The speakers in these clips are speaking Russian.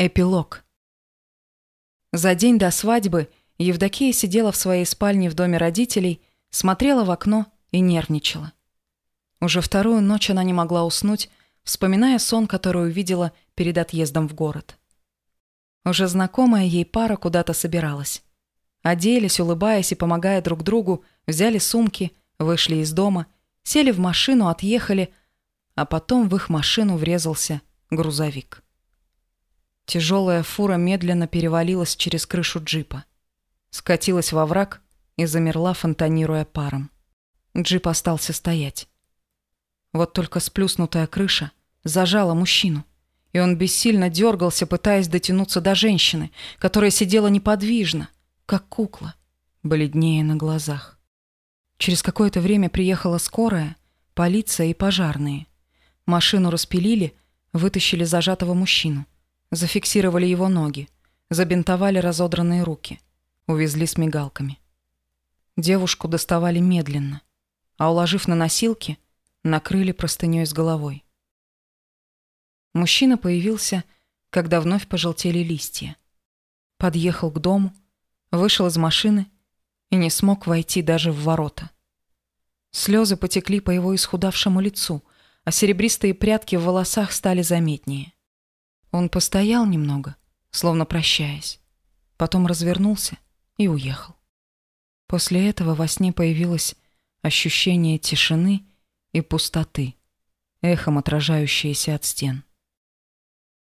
Эпилог. За день до свадьбы Евдокия сидела в своей спальне в доме родителей, смотрела в окно и нервничала. Уже вторую ночь она не могла уснуть, вспоминая сон, который увидела перед отъездом в город. Уже знакомая ей пара куда-то собиралась. Оделись, улыбаясь и помогая друг другу, взяли сумки, вышли из дома, сели в машину, отъехали, а потом в их машину врезался грузовик. Тяжелая фура медленно перевалилась через крышу джипа. Скатилась во враг и замерла, фонтанируя паром. Джип остался стоять. Вот только сплюснутая крыша зажала мужчину, и он бессильно дергался, пытаясь дотянуться до женщины, которая сидела неподвижно, как кукла, бледнее на глазах. Через какое-то время приехала скорая, полиция и пожарные. Машину распилили, вытащили зажатого мужчину — Зафиксировали его ноги, забинтовали разодранные руки, увезли с мигалками. Девушку доставали медленно, а уложив на носилки, накрыли простыней с головой. Мужчина появился, когда вновь пожелтели листья. Подъехал к дому, вышел из машины и не смог войти даже в ворота. Слезы потекли по его исхудавшему лицу, а серебристые прядки в волосах стали заметнее. Он постоял немного, словно прощаясь, потом развернулся и уехал. После этого во сне появилось ощущение тишины и пустоты, эхом отражающееся от стен.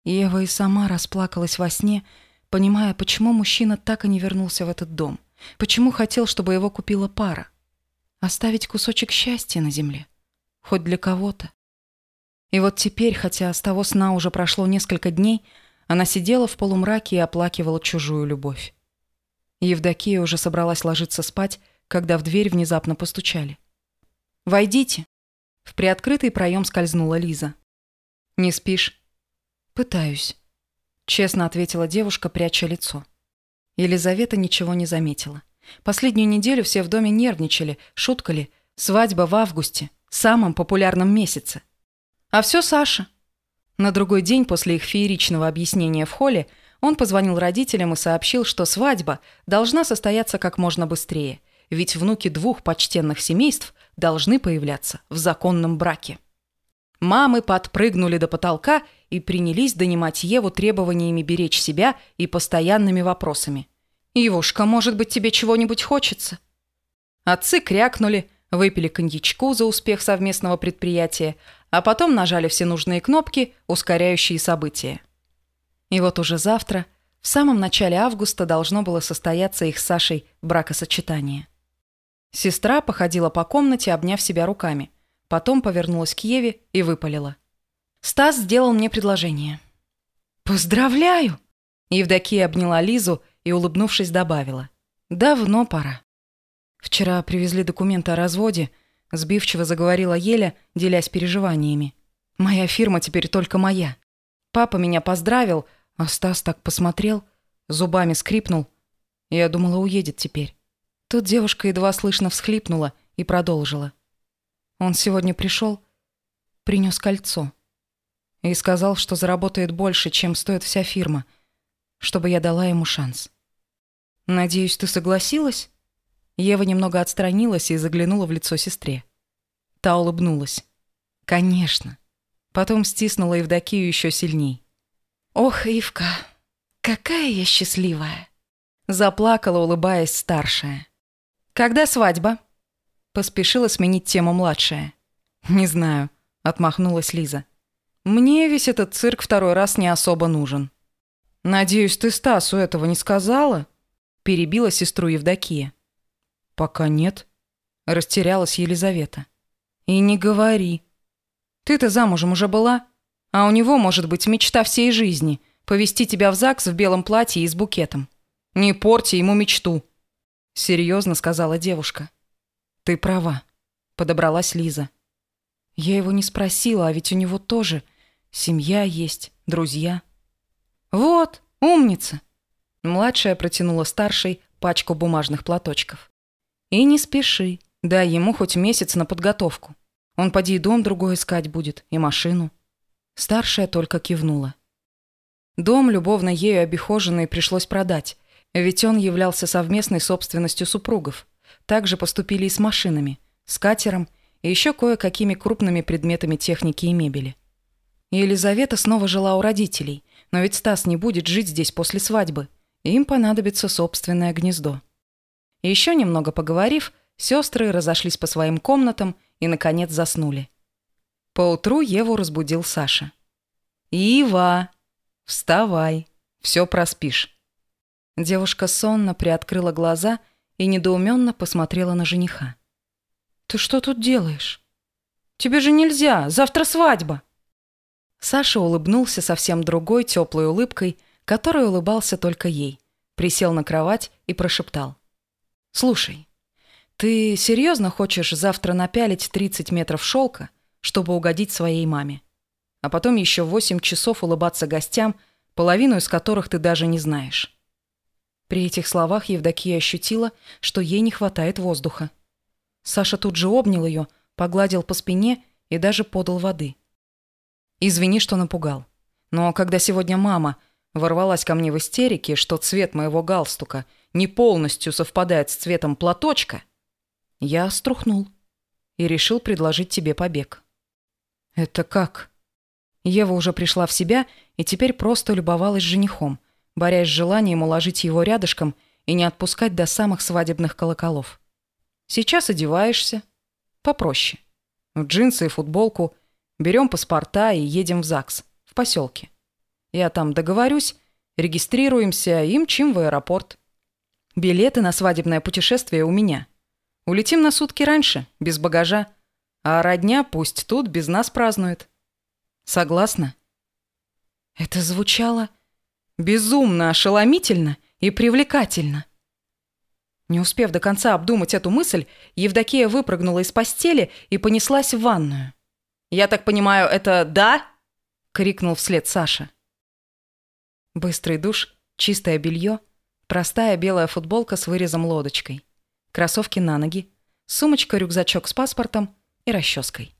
Ева и сама расплакалась во сне, понимая, почему мужчина так и не вернулся в этот дом, почему хотел, чтобы его купила пара. Оставить кусочек счастья на земле, хоть для кого-то. И вот теперь, хотя с того сна уже прошло несколько дней, она сидела в полумраке и оплакивала чужую любовь. Евдокия уже собралась ложиться спать, когда в дверь внезапно постучали. «Войдите!» В приоткрытый проем скользнула Лиза. «Не спишь?» «Пытаюсь», — честно ответила девушка, пряча лицо. Елизавета ничего не заметила. Последнюю неделю все в доме нервничали, шуткали. Свадьба в августе, самом популярном месяце — а все Саша. На другой день после их фееричного объяснения в холле он позвонил родителям и сообщил, что свадьба должна состояться как можно быстрее, ведь внуки двух почтенных семейств должны появляться в законном браке. Мамы подпрыгнули до потолка и принялись донимать Еву требованиями беречь себя и постоянными вопросами. «Евушка, может быть, тебе чего-нибудь хочется?» Отцы крякнули, выпили коньячку за успех совместного предприятия, а потом нажали все нужные кнопки, ускоряющие события. И вот уже завтра, в самом начале августа, должно было состояться их с Сашей бракосочетание. Сестра походила по комнате, обняв себя руками. Потом повернулась к Еве и выпалила. «Стас сделал мне предложение». «Поздравляю!» Евдокия обняла Лизу и, улыбнувшись, добавила. «Давно пора». Вчера привезли документы о разводе – Сбивчиво заговорила Еля, делясь переживаниями. «Моя фирма теперь только моя. Папа меня поздравил, а Стас так посмотрел, зубами скрипнул. Я думала, уедет теперь. Тут девушка едва слышно всхлипнула и продолжила. Он сегодня пришел, принес кольцо и сказал, что заработает больше, чем стоит вся фирма, чтобы я дала ему шанс. Надеюсь, ты согласилась? Ева немного отстранилась и заглянула в лицо сестре. Та улыбнулась. «Конечно». Потом стиснула Евдокию еще сильней. «Ох, Ивка, какая я счастливая!» Заплакала, улыбаясь старшая. «Когда свадьба?» Поспешила сменить тему младшая. «Не знаю», — отмахнулась Лиза. «Мне весь этот цирк второй раз не особо нужен». «Надеюсь, ты Стасу этого не сказала?» Перебила сестру Евдокия. «Пока нет», — растерялась Елизавета. «И не говори. Ты-то замужем уже была, а у него, может быть, мечта всей жизни — повести тебя в ЗАГС в белом платье и с букетом. Не порти ему мечту», — серьезно сказала девушка. «Ты права», — подобралась Лиза. «Я его не спросила, а ведь у него тоже семья есть, друзья». «Вот, умница!» Младшая протянула старшей пачку бумажных платочков. И не спеши. Дай ему хоть месяц на подготовку. Он поди и дом другой искать будет, и машину. Старшая только кивнула. Дом, любовно ею обихоженный, пришлось продать, ведь он являлся совместной собственностью супругов. Так же поступили и с машинами, с катером и еще кое-какими крупными предметами техники и мебели. Елизавета снова жила у родителей, но ведь Стас не будет жить здесь после свадьбы, им понадобится собственное гнездо. Еще немного поговорив, сестры разошлись по своим комнатам и, наконец, заснули. Поутру Еву разбудил Саша. «Ива, вставай, все проспишь». Девушка сонно приоткрыла глаза и недоуменно посмотрела на жениха. «Ты что тут делаешь? Тебе же нельзя, завтра свадьба!» Саша улыбнулся совсем другой теплой улыбкой, которой улыбался только ей. Присел на кровать и прошептал. «Слушай, ты серьезно хочешь завтра напялить 30 метров шелка, чтобы угодить своей маме? А потом еще 8 часов улыбаться гостям, половину из которых ты даже не знаешь?» При этих словах Евдокия ощутила, что ей не хватает воздуха. Саша тут же обнял ее, погладил по спине и даже подал воды. «Извини, что напугал. Но когда сегодня мама ворвалась ко мне в истерике, что цвет моего галстука не полностью совпадает с цветом платочка, я струхнул и решил предложить тебе побег». «Это как?» Ева уже пришла в себя и теперь просто любовалась женихом, борясь с желанием уложить его рядышком и не отпускать до самых свадебных колоколов. Сейчас одеваешься. Попроще. В джинсы и футболку. Берем паспорта и едем в ЗАГС. В поселке. Я там договорюсь, регистрируемся и мчим в аэропорт. Билеты на свадебное путешествие у меня. Улетим на сутки раньше, без багажа. А родня пусть тут без нас празднует. Согласна? Это звучало безумно ошеломительно и привлекательно. Не успев до конца обдумать эту мысль, Евдокия выпрыгнула из постели и понеслась в ванную. «Я так понимаю, это «да»?» — крикнул вслед Саша. Быстрый душ, чистое белье, простая белая футболка с вырезом лодочкой, кроссовки на ноги, сумочка-рюкзачок с паспортом и расческой.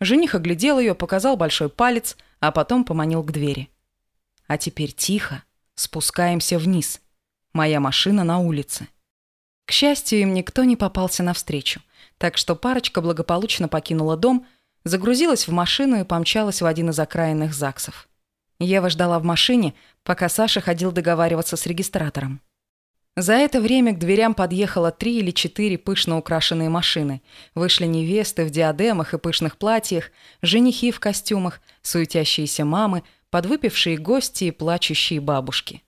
Жених оглядел ее, показал большой палец, а потом поманил к двери. «А теперь тихо, спускаемся вниз. Моя машина на улице». К счастью, им никто не попался навстречу, так что парочка благополучно покинула дом, загрузилась в машину и помчалась в один из окраинных ЗАГСов. Ева ждала в машине, пока Саша ходил договариваться с регистратором. За это время к дверям подъехало три или четыре пышно украшенные машины. Вышли невесты в диадемах и пышных платьях, женихи в костюмах, суетящиеся мамы, подвыпившие гости и плачущие бабушки.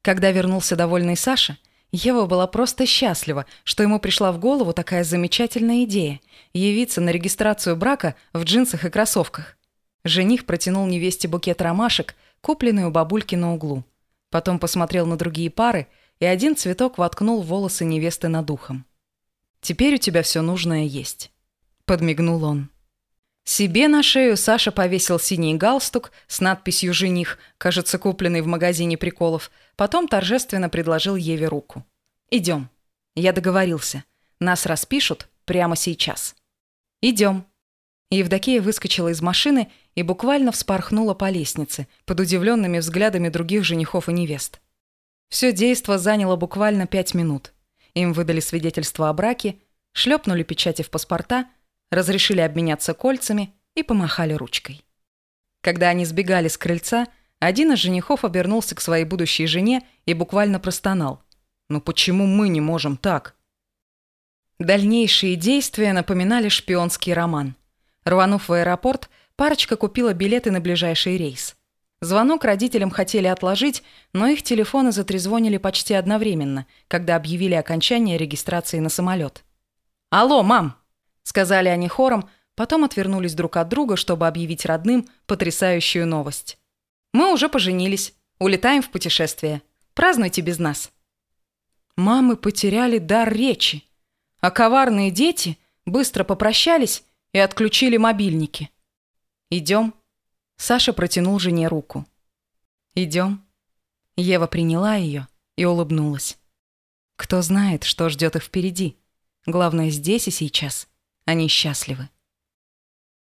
Когда вернулся довольный Саша, Ева была просто счастлива, что ему пришла в голову такая замечательная идея – явиться на регистрацию брака в джинсах и кроссовках. Жених протянул невесте букет ромашек, купленный у бабульки на углу. Потом посмотрел на другие пары и один цветок воткнул в волосы невесты над ухом. «Теперь у тебя все нужное есть», – подмигнул он. Себе на шею Саша повесил синий галстук с надписью «Жених», кажется, купленный в магазине приколов. Потом торжественно предложил Еве руку. «Идем. Я договорился. Нас распишут прямо сейчас». «Идем». Евдокия выскочила из машины и буквально вспорхнула по лестнице под удивленными взглядами других женихов и невест. Все действо заняло буквально пять минут. Им выдали свидетельство о браке, шлепнули печати в паспорта – разрешили обменяться кольцами и помахали ручкой. Когда они сбегали с крыльца, один из женихов обернулся к своей будущей жене и буквально простонал. «Ну почему мы не можем так?» Дальнейшие действия напоминали шпионский роман. Рванув в аэропорт, парочка купила билеты на ближайший рейс. Звонок родителям хотели отложить, но их телефоны затрезвонили почти одновременно, когда объявили окончание регистрации на самолет. «Алло, мам!» сказали они хором, потом отвернулись друг от друга, чтобы объявить родным потрясающую новость. Мы уже поженились, улетаем в путешествие. Празднуйте без нас. Мамы потеряли дар речи, а коварные дети быстро попрощались и отключили мобильники. Идем. Саша протянул жене руку. Идем. Ева приняла ее и улыбнулась. Кто знает, что ждет их впереди. Главное, здесь и сейчас – они счастливы.